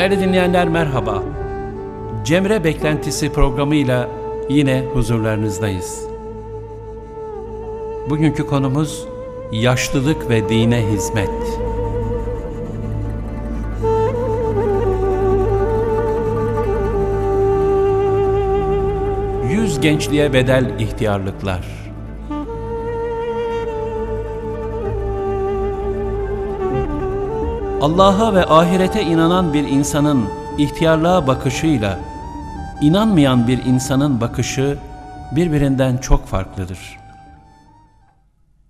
Değerli dinleyenler merhaba. Cemre Beklentisi programıyla yine huzurlarınızdayız. Bugünkü konumuz yaşlılık ve dine hizmet. Yüz gençliğe bedel ihtiyarlıklar. Allah'a ve ahirete inanan bir insanın ihtiyarlığa bakışıyla inanmayan bir insanın bakışı birbirinden çok farklıdır.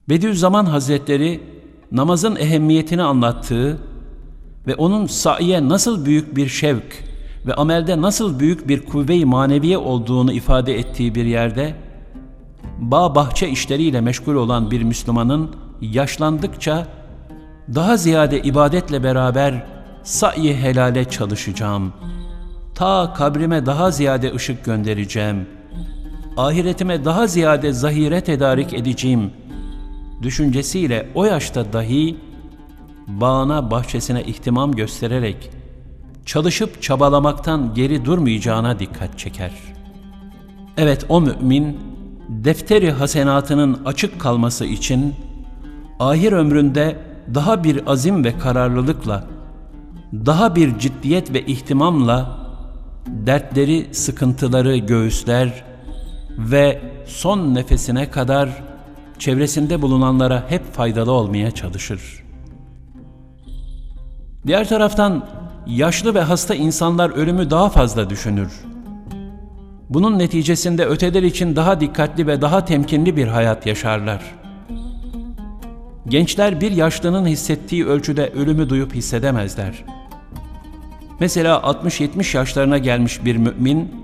Bediüzzaman Hazretleri namazın ehemmiyetini anlattığı ve onun saiye nasıl büyük bir şevk ve amelde nasıl büyük bir kuvve-i maneviye olduğunu ifade ettiği bir yerde, bağ bahçe işleriyle meşgul olan bir Müslümanın yaşlandıkça daha ziyade ibadetle beraber sa'i helale çalışacağım. Ta kabrime daha ziyade ışık göndereceğim. Ahiretime daha ziyade zahire tedarik edeceğim. Düşüncesiyle o yaşta dahi bağına bahçesine ihtimam göstererek çalışıp çabalamaktan geri durmayacağına dikkat çeker. Evet o mümin defteri hasenatının açık kalması için ahir ömründe daha bir azim ve kararlılıkla, daha bir ciddiyet ve ihtimamla dertleri, sıkıntıları göğüsler ve son nefesine kadar çevresinde bulunanlara hep faydalı olmaya çalışır. Diğer taraftan yaşlı ve hasta insanlar ölümü daha fazla düşünür. Bunun neticesinde öteler için daha dikkatli ve daha temkinli bir hayat yaşarlar. Gençler bir yaşlının hissettiği ölçüde ölümü duyup hissedemezler. Mesela 60-70 yaşlarına gelmiş bir mümin,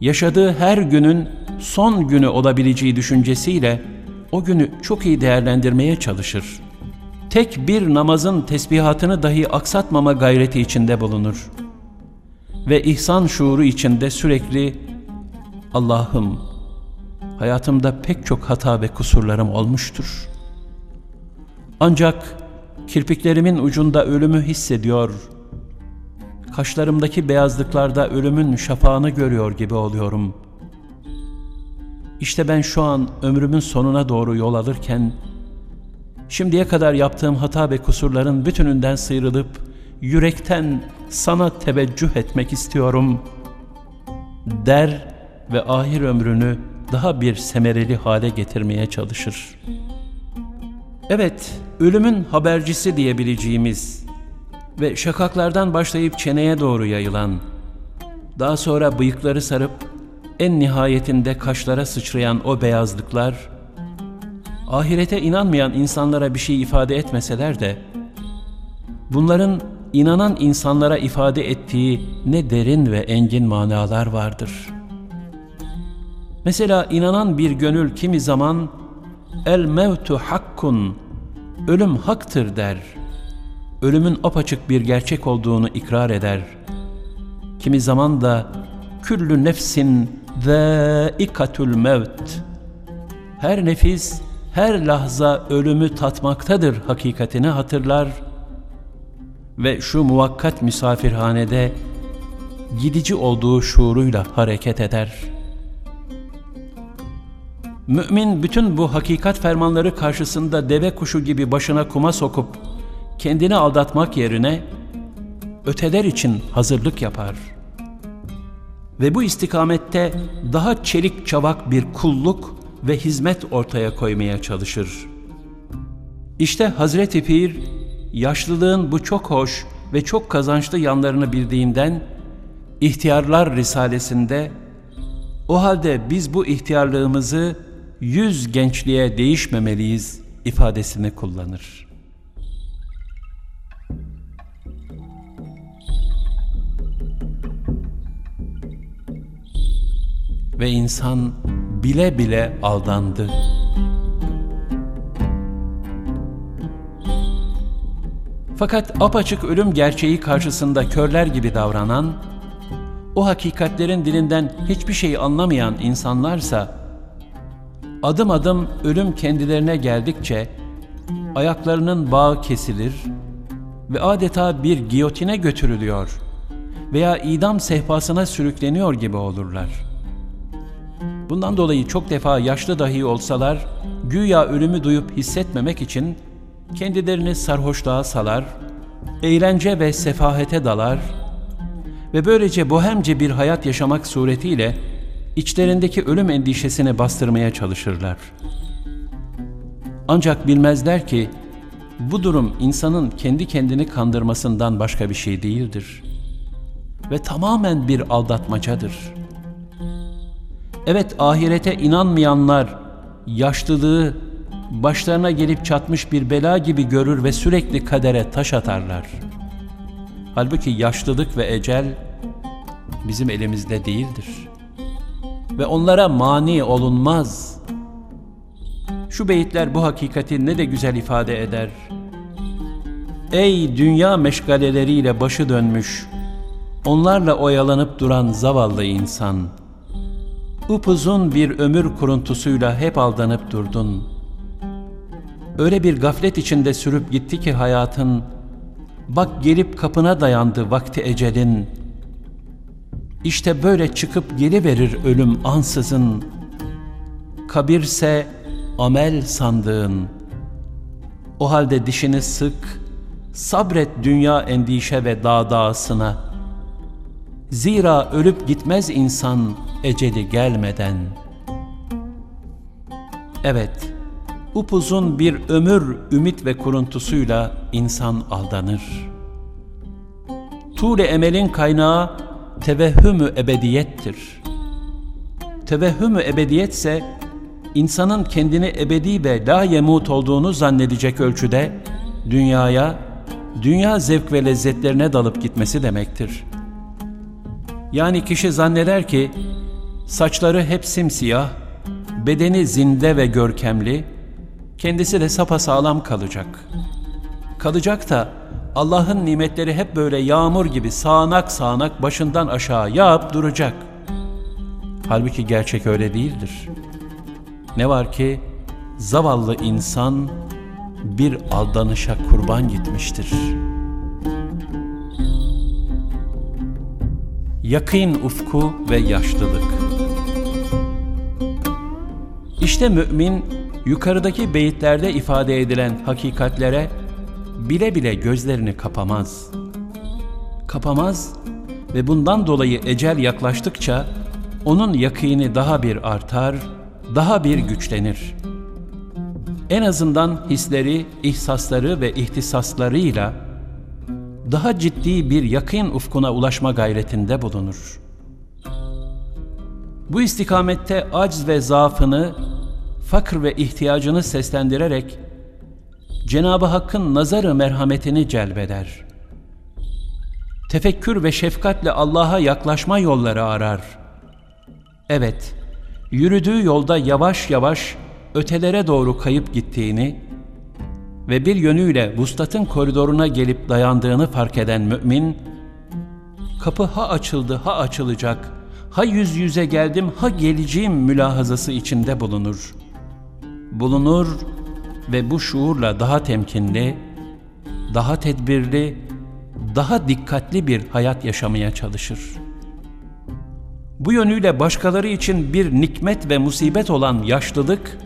yaşadığı her günün son günü olabileceği düşüncesiyle o günü çok iyi değerlendirmeye çalışır. Tek bir namazın tesbihatını dahi aksatmama gayreti içinde bulunur. Ve ihsan şuuru içinde sürekli Allah'ım hayatımda pek çok hata ve kusurlarım olmuştur. Ancak kirpiklerimin ucunda ölümü hissediyor, kaşlarımdaki beyazlıklarda ölümün şafağını görüyor gibi oluyorum. İşte ben şu an ömrümün sonuna doğru yol alırken, şimdiye kadar yaptığım hata ve kusurların bütününden sıyrılıp, yürekten sana teveccüh etmek istiyorum, der ve ahir ömrünü daha bir semereli hale getirmeye çalışır. Evet, ölümün habercisi diyebileceğimiz ve şakaklardan başlayıp çeneye doğru yayılan, daha sonra bıyıkları sarıp en nihayetinde kaşlara sıçrayan o beyazlıklar, ahirete inanmayan insanlara bir şey ifade etmeseler de, bunların inanan insanlara ifade ettiği ne derin ve engin manalar vardır. Mesela inanan bir gönül kimi zaman, El mevtu hakkun, ölüm haktır der. Ölümün apaçık bir gerçek olduğunu ikrar eder. Kimi zaman da küllü nefsin zâikatul mevt. Her nefis, her lahza ölümü tatmaktadır hakikatini hatırlar ve şu muvakkat misafirhanede gidici olduğu şuuruyla hareket eder.'' Mümin bütün bu hakikat fermanları karşısında deve kuşu gibi başına kuma sokup kendini aldatmak yerine öteler için hazırlık yapar. Ve bu istikamette daha çelik çavak bir kulluk ve hizmet ortaya koymaya çalışır. İşte Hazreti Pir, yaşlılığın bu çok hoş ve çok kazançlı yanlarını bildiğinden, İhtiyarlar Risalesinde, o halde biz bu ihtiyarlığımızı yüz gençliğe değişmemeliyiz ifadesini kullanır. Ve insan bile bile aldandı. Fakat apaçık ölüm gerçeği karşısında körler gibi davranan, o hakikatlerin dilinden hiçbir şey anlamayan insanlarsa, Adım adım ölüm kendilerine geldikçe ayaklarının bağı kesilir ve adeta bir giyotine götürülüyor. veya idam sehpasına sürükleniyor gibi olurlar. Bundan dolayı çok defa yaşlı dahi olsalar, güya ölümü duyup hissetmemek için kendilerini sarhoşluğa salar, eğlence ve sefahete dalar ve böylece bohemce bir hayat yaşamak suretiyle içlerindeki ölüm endişesini bastırmaya çalışırlar. Ancak bilmezler ki bu durum insanın kendi kendini kandırmasından başka bir şey değildir ve tamamen bir aldatmacadır. Evet ahirete inanmayanlar yaşlılığı başlarına gelip çatmış bir bela gibi görür ve sürekli kadere taş atarlar. Halbuki yaşlılık ve ecel bizim elimizde değildir. Ve onlara mani olunmaz. Şu beyitler bu hakikati ne de güzel ifade eder. Ey dünya meşgaleleriyle başı dönmüş, onlarla oyalanıp duran zavallı insan! Upuzun bir ömür kuruntusuyla hep aldanıp durdun.'' Öyle bir gaflet içinde sürüp gitti ki hayatın, bak gelip kapına dayandı vakti ecelin. İşte böyle çıkıp geliverir ölüm ansızın. Kabirse amel sandığın. O halde dişini sık, sabret dünya endişe ve dağdağısına. Zira ölüp gitmez insan eceli gelmeden. Evet, upuzun bir ömür ümit ve kuruntusuyla insan aldanır. Tuğle emelin kaynağı tevehhümü ebediyettir. Tevehhümü ebediyetse insanın kendini ebedi ve la yemut olduğunu zannedecek ölçüde dünyaya, dünya zevk ve lezzetlerine dalıp gitmesi demektir. Yani kişi zanneder ki saçları hep simsiyah, bedeni zinde ve görkemli, kendisi de sapasağlam kalacak. Kalacak da Allah'ın nimetleri hep böyle yağmur gibi sağanak sağanak başından aşağı yağıp duracak. Halbuki gerçek öyle değildir. Ne var ki zavallı insan bir aldanışa kurban gitmiştir. Yakın ufku ve yaşlılık İşte mümin yukarıdaki beyitlerde ifade edilen hakikatlere bile bile gözlerini kapamaz. Kapamaz ve bundan dolayı ecel yaklaştıkça onun yakini daha bir artar, daha bir güçlenir. En azından hisleri, ihsasları ve ihtisaslarıyla daha ciddi bir yakın ufkuna ulaşma gayretinde bulunur. Bu istikamette acz ve zaafını fakr ve ihtiyacını seslendirerek Cenab-ı Hakk'ın nazarı merhametini celbeder. Tefekkür ve şefkatle Allah'a yaklaşma yolları arar. Evet, yürüdüğü yolda yavaş yavaş ötelere doğru kayıp gittiğini ve bir yönüyle vuslatın koridoruna gelip dayandığını fark eden mümin, kapı ha açıldı ha açılacak, ha yüz yüze geldim ha geleceğim mülahazası içinde bulunur.'' bulunur ve bu şuurla daha temkinli, daha tedbirli, daha dikkatli bir hayat yaşamaya çalışır. Bu yönüyle başkaları için bir nikmet ve musibet olan yaşlılık,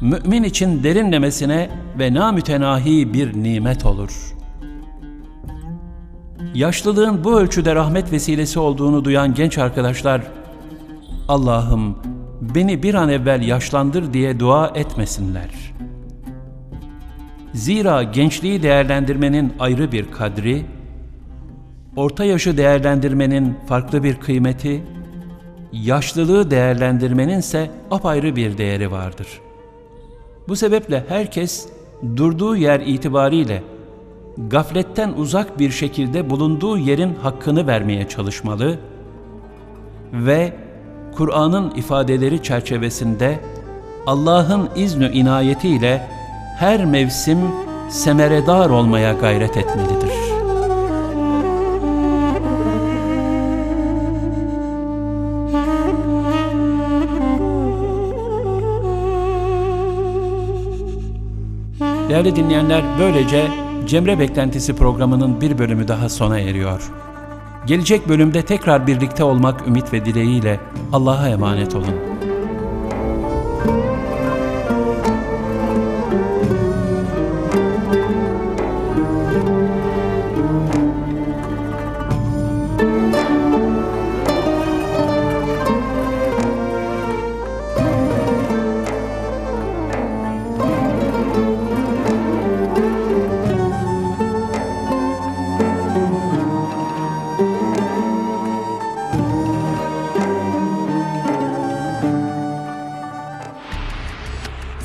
mümin için derinlemesine ve namütenahi bir nimet olur. Yaşlılığın bu ölçüde rahmet vesilesi olduğunu duyan genç arkadaşlar, Allah'ım beni bir an evvel yaşlandır diye dua etmesinler. Zira gençliği değerlendirmenin ayrı bir kadri, orta yaşı değerlendirmenin farklı bir kıymeti, yaşlılığı değerlendirmenin ise apayrı bir değeri vardır. Bu sebeple herkes durduğu yer itibariyle gafletten uzak bir şekilde bulunduğu yerin hakkını vermeye çalışmalı ve Kur'an'ın ifadeleri çerçevesinde Allah'ın iznü inayetiyle her mevsim semeredar olmaya gayret etmelidir. Değerli dinleyenler böylece Cemre Beklentisi programının bir bölümü daha sona eriyor. Gelecek bölümde tekrar birlikte olmak ümit ve dileğiyle Allah'a emanet olun.